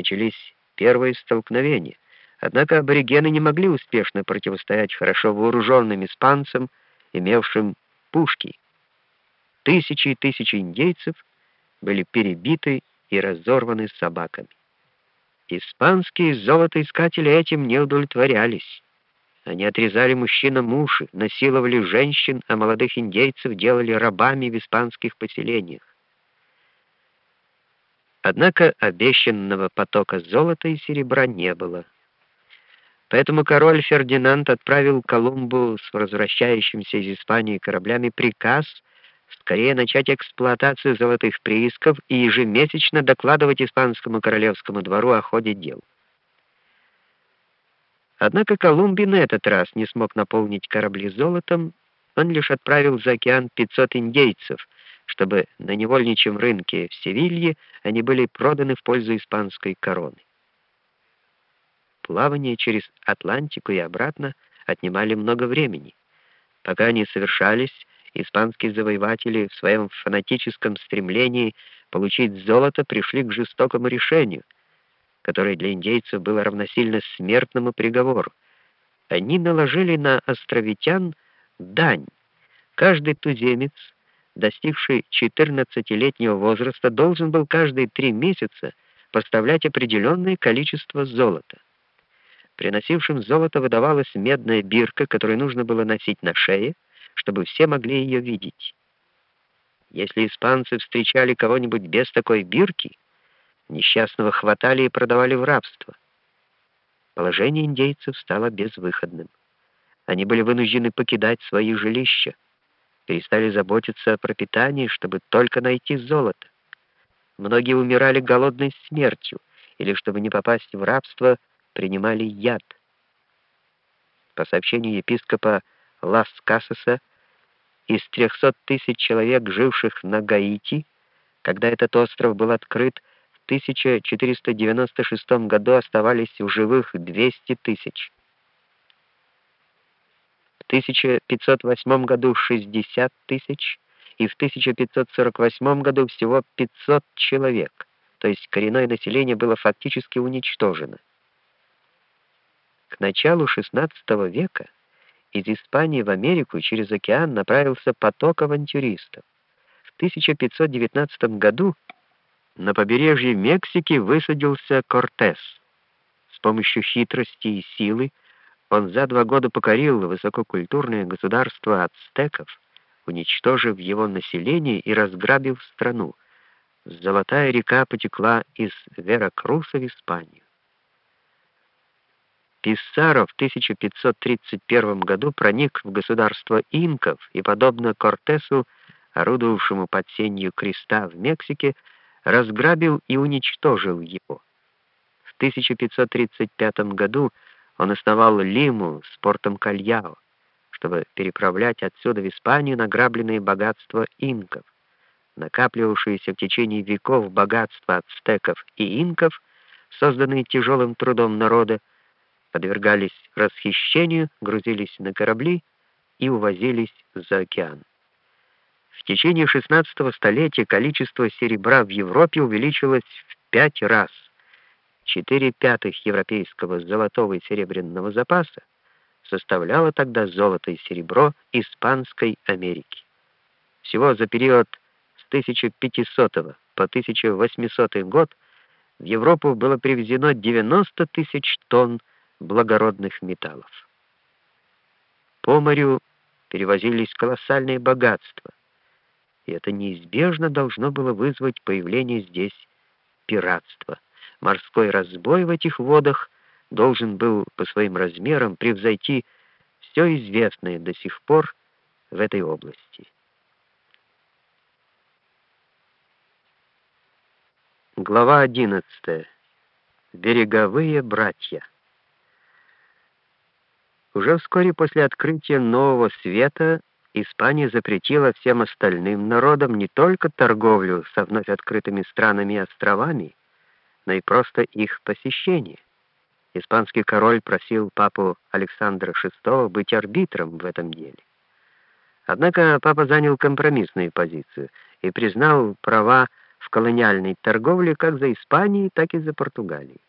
начались первые столкновения. Однако аборигены не могли успешно противостоять хорошо вооруженным испанцам, имевшим пушки. Тысячи и тысячи индейцев были перебиты и разорваны собаками. Испанские золотоискатели этим не удовлетворялись. Они отрезали мужчинам уши, насиловали женщин, а молодых индейцев делали рабами в испанских поселениях. Однако обещанного потока золота и серебра не было. Поэтому король Фердинанд отправил Колумбу с возвращающимся из Испании кораблями приказ скорее начать эксплуатацию золотых приисков и ежемесячно докладывать испанскому королевскому двору о ходе дел. Однако Колумбий на этот раз не смог наполнить корабли золотом, он лишь отправил за океан 500 индейцев, чтобы на невольничьем рынке в Севилье они были проданы в пользу испанской короны. Плавание через Атлантику и обратно отнимали много времени. Пока они совершались, испанские завоеватели в своем фанатическом стремлении получить золото пришли к жестокому решению, которое для индейцев было равносильно смертному приговору. Они наложили на островитян дань. Каждый туземец, достигший 14-летнего возраста, должен был каждые три месяца поставлять определенное количество золота. Приносившим золото выдавалась медная бирка, которую нужно было носить на шее, чтобы все могли ее видеть. Если испанцы встречали кого-нибудь без такой бирки, несчастного хватали и продавали в рабство. Положение индейцев стало безвыходным. Они были вынуждены покидать свои жилища, перестали заботиться о пропитании, чтобы только найти золото. Многие умирали голодной смертью, или, чтобы не попасть в рабство, принимали яд. По сообщению епископа Лас-Касаса, из 300 тысяч человек, живших на Гаити, когда этот остров был открыт, в 1496 году оставались в живых 200 тысяч. В 1508 году 60 тысяч и в 1548 году всего 500 человек, то есть коренное население было фактически уничтожено. К началу XVI века из Испании в Америку через океан направился поток авантюристов. В 1519 году на побережье Мексики высадился Кортес. С помощью хитрости и силы он за два года покорил высококультурное государство ацтеков, уничтожив его население и разграбив страну. Золотая река потекла из Веракруса в Испанию. Писсаро в 1531 году проник в государство инков и, подобно Кортесу, орудовавшему под сенью креста в Мексике, разграбил и уничтожил его. В 1535 году он основал Лиму с портом Кальяо, чтобы переправлять отсюда в Испанию награбленные богатства инков. Накапливавшиеся в течение веков богатства ацтеков и инков, созданные тяжелым трудом народа, подвергались расхищению, грузились на корабли и увозились за океан. В течение 16 столетия количество серебра в Европе увеличилось в пять раз. Четыре пятых европейского золотого и серебряного запаса составляло тогда золото и серебро Испанской Америки. Всего за период с 1500 по 1800 год в Европу было привезено 90 тысяч тонн благородных металлов. По морю перевозились колоссальные богатства, и это неизбежно должно было вызвать появление здесь пиратства. Морской разбой в этих водах должен был по своим размерам превзойти все известное до сих пор в этой области. Глава 11. Береговые братья. Уже вскоре после открытия нового света Испания запретила всем остальным народам не только торговлю со вновь открытыми странами и островами, но и просто их посещение. Испанский король просил папу Александра VI быть арбитром в этом деле. Однако папа занял компромиссную позицию и признал права в колониальной торговле как за Испанией, так и за Португалией.